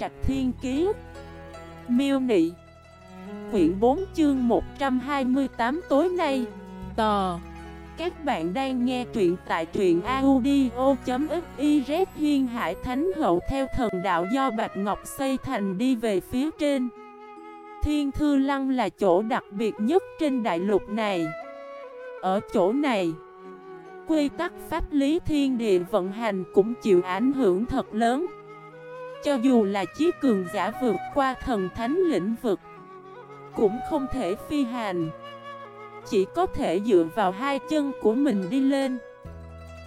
Trạch Thiên Kiế Miêu Nị. Quyển 4 chương 128 tối nay. Tò. Các bạn đang nghe truyện tại truyện audio.xyz Huyên Hải Thánh Hậu theo thần đạo do Bạch Ngọc xây thành đi về phía trên. Thiên Thư Lăng là chỗ đặc biệt nhất trên đại lục này. Ở chỗ này, Quy tắc pháp lý thiên địa vận hành cũng chịu ảnh hưởng thật lớn. Cho dù là chí cường giả vượt qua thần thánh lĩnh vực, Cũng không thể phi hành. Chỉ có thể dựa vào hai chân của mình đi lên.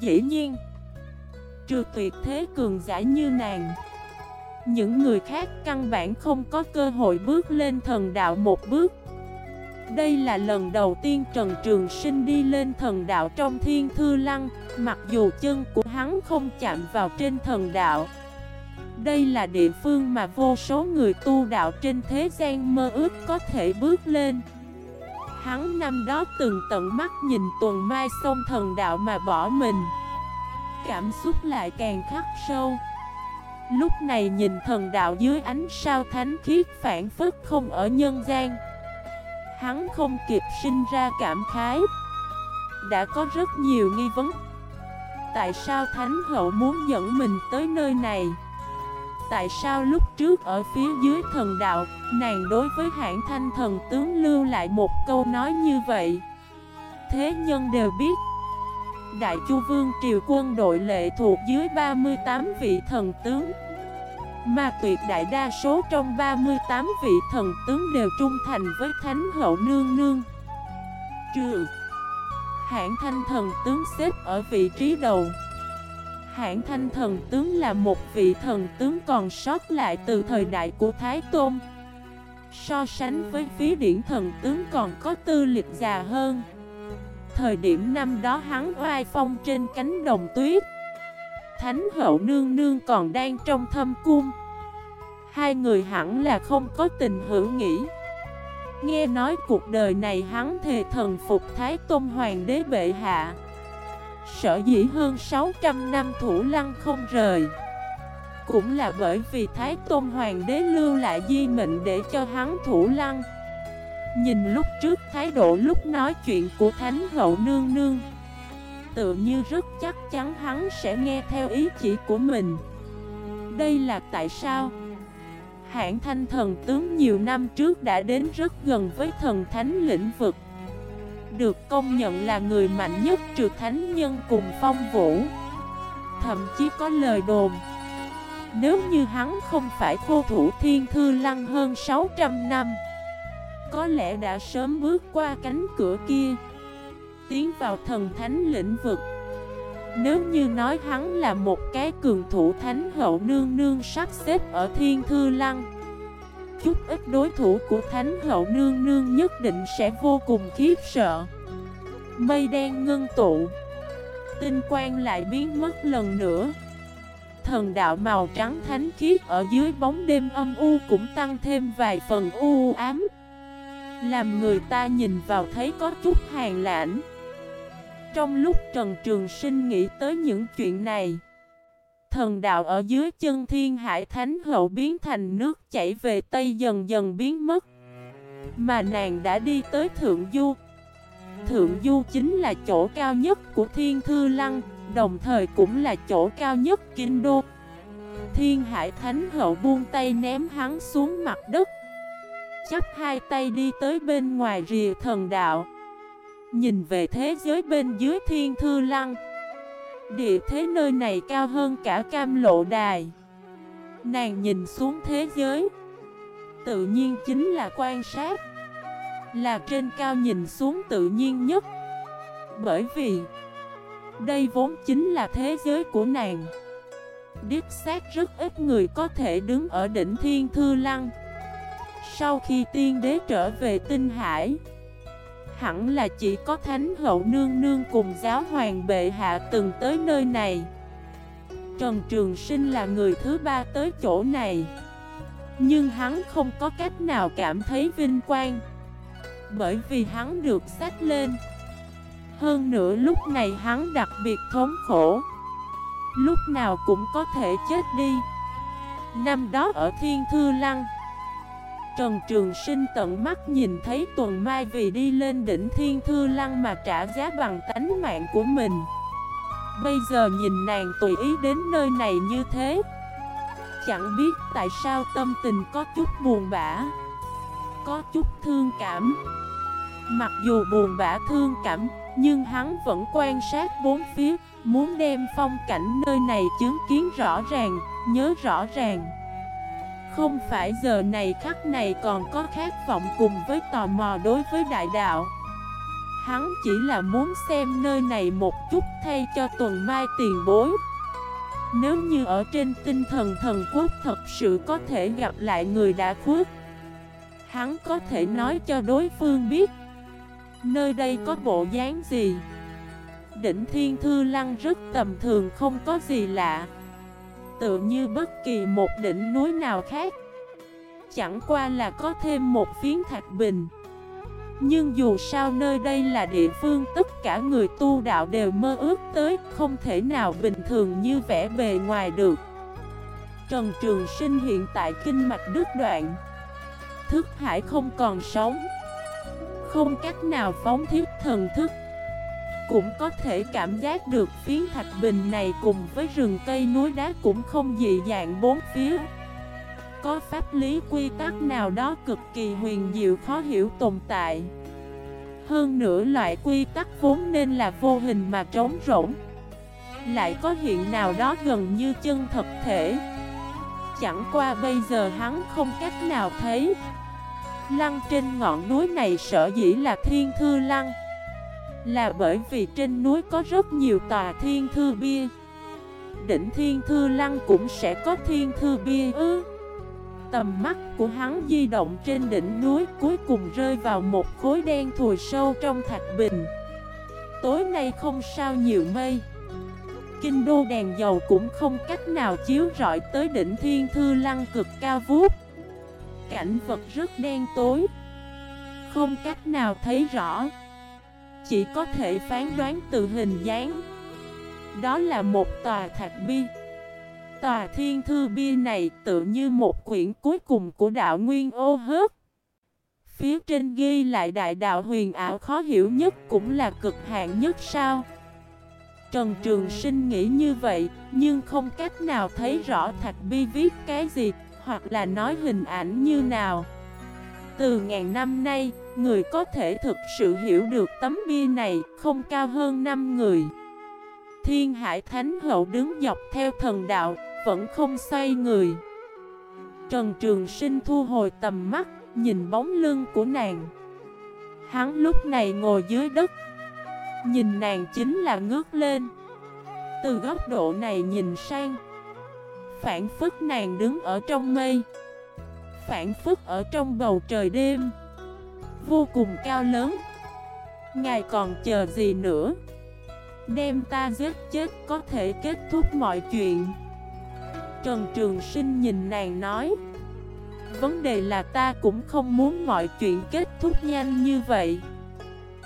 Dĩ nhiên, Trừ tuyệt thế cường giả như nàng, Những người khác căn bản không có cơ hội bước lên thần đạo một bước. Đây là lần đầu tiên Trần Trường Sinh đi lên thần đạo trong thiên thư lăng, Mặc dù chân của hắn không chạm vào trên thần đạo. Đây là địa phương mà vô số người tu đạo trên thế gian mơ ước có thể bước lên. Hắn năm đó từng tận mắt nhìn tuần mai sông thần đạo mà bỏ mình. Cảm xúc lại càng khắc sâu. Lúc này nhìn thần đạo dưới ánh sao thánh khiết phản phức không ở nhân gian. Hắn không kịp sinh ra cảm khái. Đã có rất nhiều nghi vấn. Tại sao Thánh Hậu muốn dẫn mình tới nơi này? Tại sao lúc trước ở phía dưới thần đạo, Nàng đối với hãng thanh thần tướng lưu lại một câu nói như vậy? Thế nhân đều biết, Đại Chu Vương Triều quân đội lệ thuộc dưới 38 vị thần tướng. Mà tuyệt đại đa số trong 38 vị thần tướng đều trung thành với Thánh Hậu Nương Nương. Trừ, Hãng thanh thần tướng xếp ở vị trí đầu. Hãng thanh thần tướng là một vị thần tướng còn sót lại từ thời đại của Thái Tôn. So sánh với phí điển thần tướng còn có tư lịch già hơn. Thời điểm năm đó hắn oai phong trên cánh đồng tuyết. Thánh hậu nương nương còn đang trong thâm cung. Hai người hẳn là không có tình hữu nghĩ. Nghe nói cuộc đời này hắn thề thần phục Thái Tôn Hoàng đế bệ hạ. Sở dĩ hơn 600 năm thủ lăng không rời. Cũng là bởi vì Thái Tôn Hoàng đế lưu lại di mệnh để cho hắn thủ lăng. Nhìn lúc trước thái độ lúc nói chuyện của Thánh Hậu Nương Nương, Tự như rất chắc chắn hắn sẽ nghe theo ý chỉ của mình. Đây là tại sao? Hãng thanh thần tướng nhiều năm trước đã đến rất gần với thần thánh lĩnh vực. Được công nhận là người mạnh nhất trừ thánh nhân cùng phong vũ. Thậm chí có lời đồn, Nếu như hắn không phải khô thủ thiên thư lăng hơn 600 năm, Có lẽ đã sớm bước qua cánh cửa kia, Tiến vào thần thánh lĩnh vực. Nếu như nói hắn là một cái cường thủ thánh hậu nương nương sắp xếp ở thiên thư lăng Chút ít đối thủ của thánh hậu nương nương nhất định sẽ vô cùng khiếp sợ. Mây đen ngưng tụ. Tinh quang lại biến mất lần nữa. Thần đạo màu trắng thánh khiết ở dưới bóng đêm âm u cũng tăng thêm vài phần u ám. Làm người ta nhìn vào thấy có chút hàng lãnh. Trong lúc Trần Trường Sinh nghĩ tới những chuyện này Thần đạo ở dưới chân thiên hải thánh hậu biến thành nước chảy về Tây dần dần biến mất. Mà nàng đã đi tới Thượng Du. Thượng Du chính là chỗ cao nhất của Thiên Thư Lăng, Đồng thời cũng là chỗ cao nhất Kinh Đô. Thiên Hải Thánh Hậu buông tay ném hắn xuống mặt đất, Chắp hai tay đi tới bên ngoài rìa thần đạo. Nhìn về thế giới bên dưới thiên thư lăng Địa thế nơi này cao hơn cả cam lộ đài. Nàng nhìn xuống thế giới. Tự nhiên chính là quan sát. Là trên cao nhìn xuống tự nhiên nhất. Bởi vì, Đây vốn chính là thế giới của nàng. Điếp xác rất ít người có thể đứng ở đỉnh thiên thư lăng. Sau khi tiên đế trở về tinh hải Hẳn là chỉ có Thánh Hậu Nương Nương cùng giáo hoàng bệ hạ từng tới nơi này. Trần Trường Sinh là người thứ ba tới chỗ này. Nhưng hắn không có cách nào cảm thấy vinh quang, Bởi vì hắn được sách lên. Hơn nữa lúc này hắn đặc biệt thống khổ, Lúc nào cũng có thể chết đi. Năm đó ở Thiên Thư Lăng Trần Trường Sinh tận mắt nhìn thấy Tuần Mai vì đi lên đỉnh Thiên Thư Lăng mà trả giá bằng tánh mạng của mình. Bây giờ nhìn nàng tùy ý đến nơi này như thế, Chẳng biết tại sao tâm tình có chút buồn bã, Có chút thương cảm. Mặc dù buồn bã thương cảm, Nhưng hắn vẫn quan sát bốn phía, Muốn đem phong cảnh nơi này chứng kiến rõ ràng, Nhớ rõ ràng. Không phải giờ này khắc này còn có khát vọng cùng với tò mò đối với đại đạo. Hắn chỉ là muốn xem nơi này một chút thay cho tuần mai tiền bối. Nếu như ở trên tinh thần thần quốc thật sự có thể gặp lại người đã khuất, Hắn có thể nói cho đối phương biết, Nơi đây có bộ dáng gì. Đỉnh Thiên Thư Lăng rất tầm thường không có gì lạ. Tự như bất kỳ một đỉnh núi nào khác. Chẳng qua là có thêm một phiến thạch bình. Nhưng dù sao nơi đây là địa phương, tất cả người tu đạo đều mơ ước tới, Không thể nào bình thường như vẻ bề ngoài được. Trần Trường Sinh hiện tại kinh mạch đứt đoạn. Thức hải không còn sống. Không cách nào phóng thiết thần thức. Cũng có thể cảm giác được phiến thạch bình này cùng với rừng cây núi đá cũng không dị dạng bốn phía. Có pháp lý quy tắc nào đó cực kỳ huyền diệu khó hiểu tồn tại. Hơn nữa loại quy tắc vốn nên là vô hình mà trống rỗng. Lại có hiện nào đó gần như chân thật thể. Chẳng qua bây giờ hắn không cách nào thấy. Lăng trên ngọn núi này sở dĩ là thiên thư lăng. Là bởi vì trên núi có rất nhiều tòa thiên thư bia. Đỉnh thiên thư lăng cũng sẽ có thiên thư bia ư. Tầm mắt của hắn di động trên đỉnh núi cuối cùng rơi vào một khối đen thùi sâu trong thạch bình. Tối nay không sao nhiều mây. Kinh đô đèn dầu cũng không cách nào chiếu rọi tới đỉnh thiên thư lăng cực cao vút cảnh vật rất đen tối. Không cách nào thấy rõ. Chỉ có thể phán đoán từ hình dáng. Đó là một tòa thạch bi. Tòa thiên thư bi này tự như một quyển cuối cùng của đạo Nguyên ô hớt. Phía trên ghi lại đại đạo huyền ảo khó hiểu nhất cũng là cực hạn nhất sao. Trần Trường Sinh nghĩ như vậy Nhưng không cách nào thấy rõ Thạch Bi viết cái gì hoặc là nói hình ảnh như nào. Từ ngàn năm nay, người có thể thực sự hiểu được tấm bia này không cao hơn 5 người. Thiên Hải Thánh Hậu đứng dọc theo thần đạo, vẫn không xoay người. Trần Trường Sinh thu hồi tầm mắt, nhìn bóng lưng của nàng. Hắn lúc này ngồi dưới đất, nhìn nàng chính là ngước lên. Từ góc độ này nhìn sang, Phản phức nàng đứng ở trong mây Phản phức ở trong bầu trời đêm Vô cùng cao lớn. Ngài còn chờ gì nữa? Đem ta giết chết có thể kết thúc mọi chuyện. Trần Trường Sinh nhìn nàng nói, Vấn đề là ta cũng không muốn mọi chuyện kết thúc nhanh như vậy.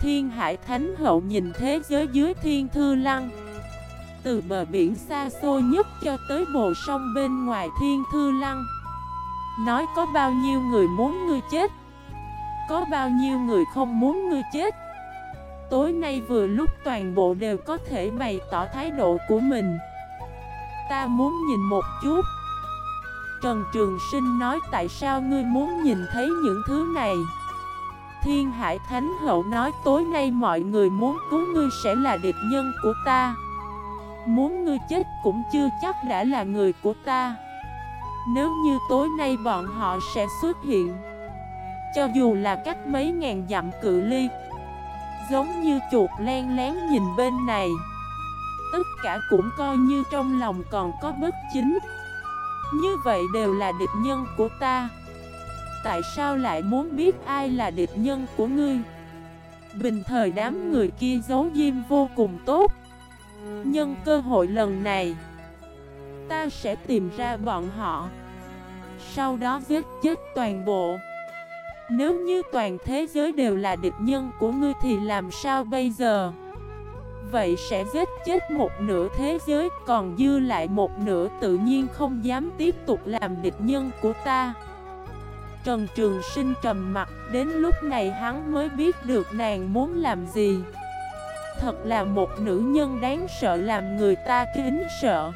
Thiên Hải Thánh Hậu nhìn thế giới dưới thiên thư lăng. Từ bờ biển xa xôi nhất cho tới bồ sông bên ngoài thiên thư lăng. Nói có bao nhiêu người muốn ngươi chết? Có bao nhiêu người không muốn ngươi chết? Tối nay vừa lúc toàn bộ đều có thể bày tỏ thái độ của mình. Ta muốn nhìn một chút. Trần Trường Sinh nói tại sao ngươi muốn nhìn thấy những thứ này? Thiên Hải Thánh Hậu nói tối nay mọi người muốn cứu ngươi sẽ là địch nhân của ta. Muốn ngươi chết cũng chưa chắc đã là người của ta. Nếu như tối nay bọn họ sẽ xuất hiện cho dù là cách mấy ngàn dặm cự ly, Giống như chuột len lén nhìn bên này, Tất cả cũng coi như trong lòng còn có bất chính. Như vậy đều là địch nhân của ta. Tại sao lại muốn biết ai là địch nhân của ngươi? Bình thời đám người kia giấu diêm vô cùng tốt. Nhân cơ hội lần này, Ta sẽ tìm ra bọn họ. Sau đó giết chết toàn bộ. Nếu như toàn thế giới đều là địch nhân của ngươi thì làm sao bây giờ? Vậy sẽ giết chết một nửa thế giới, Còn dư lại một nửa tự nhiên không dám tiếp tục làm địch nhân của ta. Trần Trường Sinh trầm mặt, Đến lúc này hắn mới biết được nàng muốn làm gì. Thật là một nữ nhân đáng sợ làm người ta kính sợ.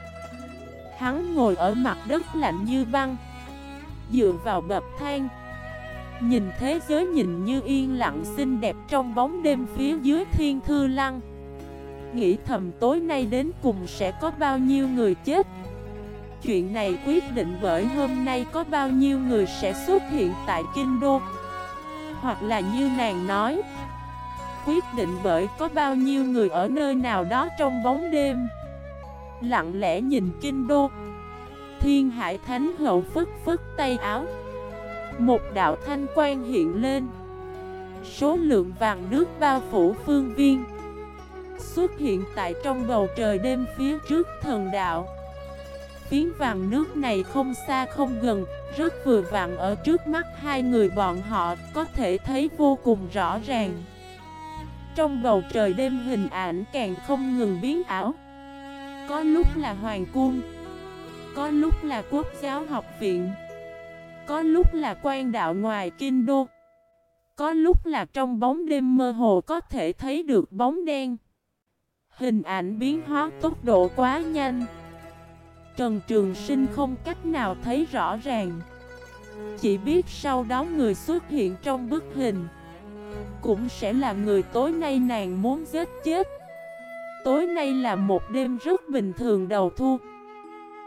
Hắn ngồi ở mặt đất lạnh như băng, Dựa vào bậc thang Nhìn thế giới nhìn như yên lặng xinh đẹp trong bóng đêm phía dưới thiên thư lăng. Nghĩ thầm tối nay đến cùng sẽ có bao nhiêu người chết. Chuyện này quyết định bởi hôm nay có bao nhiêu người sẽ xuất hiện tại Kinh Đô. Hoặc là như nàng nói, Quyết định bởi có bao nhiêu người ở nơi nào đó trong bóng đêm. Lặng lẽ nhìn Kinh Đô. Thiên Hải Thánh Hậu phức phức tay áo. Một đạo thanh quan hiện lên. Số lượng vàng nước bao phủ phương viên Xuất hiện tại trong bầu trời đêm phía trước thần đạo. Phiến vàng nước này không xa không gần, Rất vừa vặn ở trước mắt hai người bọn họ, Có thể thấy vô cùng rõ ràng. Trong bầu trời đêm hình ảnh càng không ngừng biến ảo. Có lúc là hoàng cung, Có lúc là quốc giáo học viện. Có lúc là quan đạo ngoài kinh đô. Có lúc là trong bóng đêm mơ hồ có thể thấy được bóng đen. Hình ảnh biến hóa tốc độ quá nhanh. Trần Trường Sinh không cách nào thấy rõ ràng. Chỉ biết sau đó người xuất hiện trong bức hình. Cũng sẽ là người tối nay nàng muốn giết chết. Tối nay là một đêm rất bình thường đầu thu.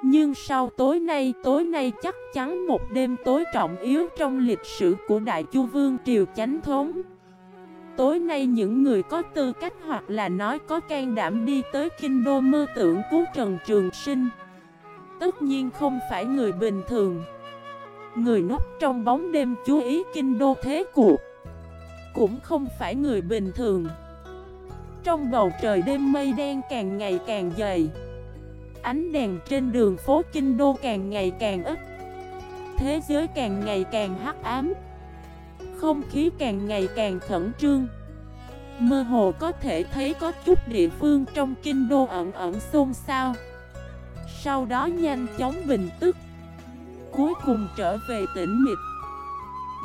Nhưng sau tối nay, tối nay chắc chắn một đêm tối trọng yếu trong lịch sử của Đại Chu Vương Triều Chánh Thống. Tối nay những người có tư cách hoặc là nói có can đảm đi tới kinh đô mơ tưởng cứu Trần Trường Sinh Tất nhiên không phải người bình thường. Người núp trong bóng đêm chú ý kinh đô thế cuộc Cũng không phải người bình thường. Trong bầu trời đêm mây đen càng ngày càng dày Ánh đèn trên đường phố kinh đô càng ngày càng ít. Thế giới càng ngày càng hắc ám. Không khí càng ngày càng khẩn trương. Mơ hồ có thể thấy có chút địa phương trong kinh đô ẩn ẩn xôn xao. Sau đó nhanh chóng bình tức. Cuối cùng trở về tĩnh mịch.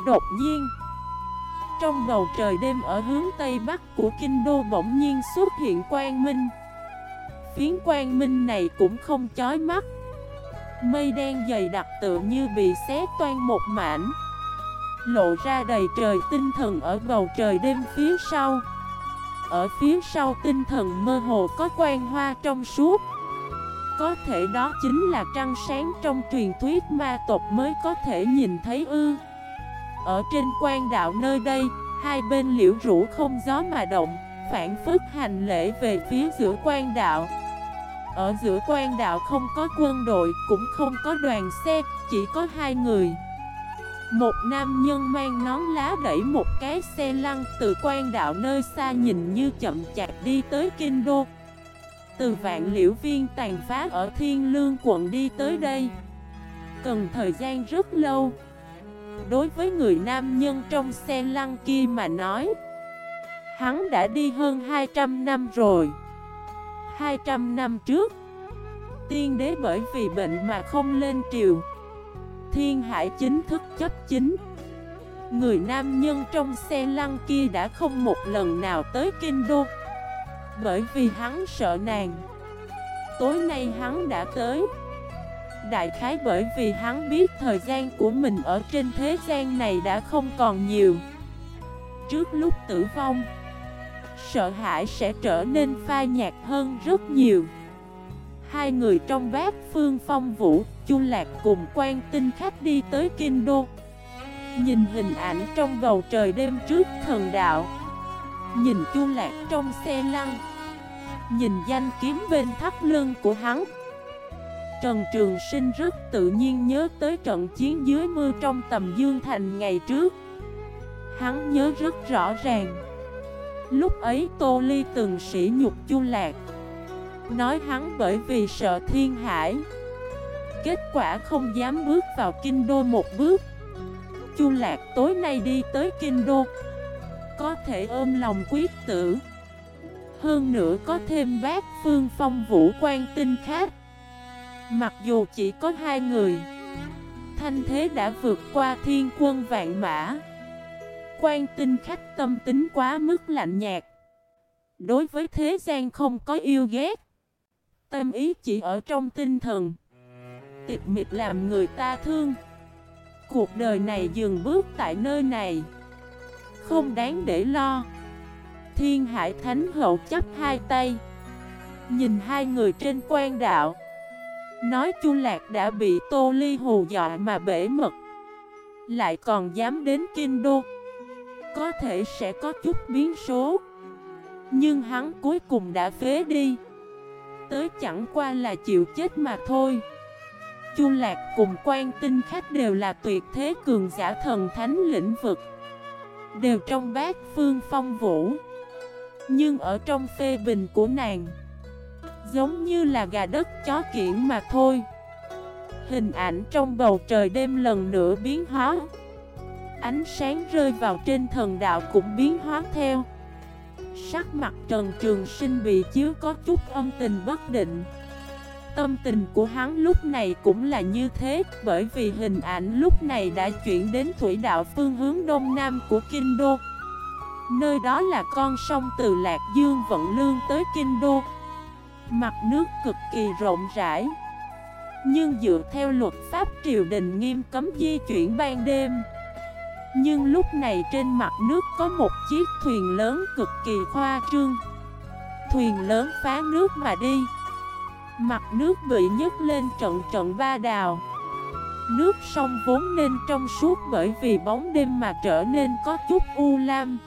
Đột nhiên, Trong bầu trời đêm ở hướng tây bắc của kinh đô bỗng nhiên xuất hiện quang minh. Phiến quang minh này cũng không chói mắt. Mây đen dày đặc tựa như bị xé toan một mảnh. Lộ ra đầy trời tinh thần ở bầu trời đêm phía sau. Ở phía sau tinh thần mơ hồ có quang hoa trong suốt. Có thể đó chính là trăng sáng trong truyền thuyết ma tộc mới có thể nhìn thấy ư. Ở trên quan đạo nơi đây, hai bên liễu rũ không gió mà động Phản phức hành lễ về phía giữa quan đạo. Ở giữa quan đạo không có quân đội, cũng không có đoàn xe, chỉ có hai người. Một nam nhân mang nón lá đẩy một cái xe lăn từ quan đạo nơi xa nhìn như chậm chạp đi tới Kinh Đô. Từ vạn liễu viên tàn phá ở Thiên Lương quận đi tới đây. Cần thời gian rất lâu. Đối với người nam nhân trong xe lăn kia mà nói Hắn đã đi hơn 200 năm rồi. 200 năm trước. Tiên đế bởi vì bệnh mà không lên triều. Thiên Hải chính thức chấp chính. Người nam nhân trong xe lăn kia đã không một lần nào tới Kinh Đô. Bởi vì hắn sợ nàng. Tối nay hắn đã tới. Đại khái bởi vì hắn biết thời gian của mình ở trên thế gian này đã không còn nhiều. Trước lúc tử vong Sợ hãi sẽ trở nên phai nhạt hơn rất nhiều. Hai người trong bát phương phong vũ, chu lạc cùng quan tinh khách đi tới kinh đô Nhìn hình ảnh trong bầu trời đêm trước thần đạo. Nhìn chu lạc trong xe lăn. Nhìn danh kiếm bên thắt lưng của hắn. Trần Trường Sinh rất tự nhiên nhớ tới trận chiến dưới mưa trong tầm Dương Thành ngày trước. Hắn nhớ rất rõ ràng. Lúc ấy Tô Ly từng sỉ nhục Chu Lạc. Nói hắn bởi vì sợ thiên hải. Kết quả không dám bước vào kinh đô một bước. Chu Lạc tối nay đi tới kinh đô. Có thể ôm lòng quyết tử. Hơn nữa có thêm bác phương phong vũ quan tinh khác. Mặc dù chỉ có hai người, Thanh thế đã vượt qua thiên quân vạn mã. Quan tinh khách tâm tính quá mức lạnh nhạt. Đối với thế gian không có yêu ghét. Tâm ý chỉ ở trong tinh thần. Tịch mịch làm người ta thương. Cuộc đời này dừng bước tại nơi này. Không đáng để lo. Thiên Hải Thánh Hậu chấp hai tay. Nhìn hai người trên quan đạo. Nói Chu Lạc đã bị Tô Ly hù dọa mà bể mật. Lại còn dám đến Kinh Đô. Có thể sẽ có chút biến số. Nhưng hắn cuối cùng đã phế đi. Tới chẳng qua là chịu chết mà thôi. Chu Lạc cùng quan tinh khách đều là tuyệt thế cường giả thần thánh lĩnh vực. Đều trong bát phương phong vũ. Nhưng ở trong phê bình của nàng, Giống như là gà đất chó kiển mà thôi. Hình ảnh trong bầu trời đêm lần nữa biến hóa. Ánh sáng rơi vào trên thần đạo cũng biến hóa theo. Sắc mặt Trần Trường Sinh bị chiếu có chút âm tình bất định. Tâm tình của hắn lúc này cũng là như thế, Bởi vì hình ảnh lúc này đã chuyển đến thủy đạo phương hướng đông nam của Kinh Đô. Nơi đó là con sông từ Lạc Dương vận lương tới Kinh Đô. Mặt nước cực kỳ rộng rãi. Nhưng dựa theo luật pháp triều đình nghiêm cấm di chuyển ban đêm. Nhưng lúc này trên mặt nước có một chiếc thuyền lớn cực kỳ khoa trương. Thuyền lớn phá nước mà đi. Mặt nước bị nhấc lên trận trận ba đào. Nước sông vốn nên trong suốt bởi vì bóng đêm mà trở nên có chút u lam.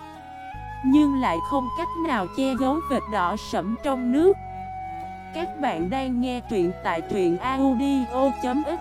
Nhưng lại không cách nào che giấu vệt đỏ sẫm trong nước. Các bạn đang nghe truyện tại truyện audio.fif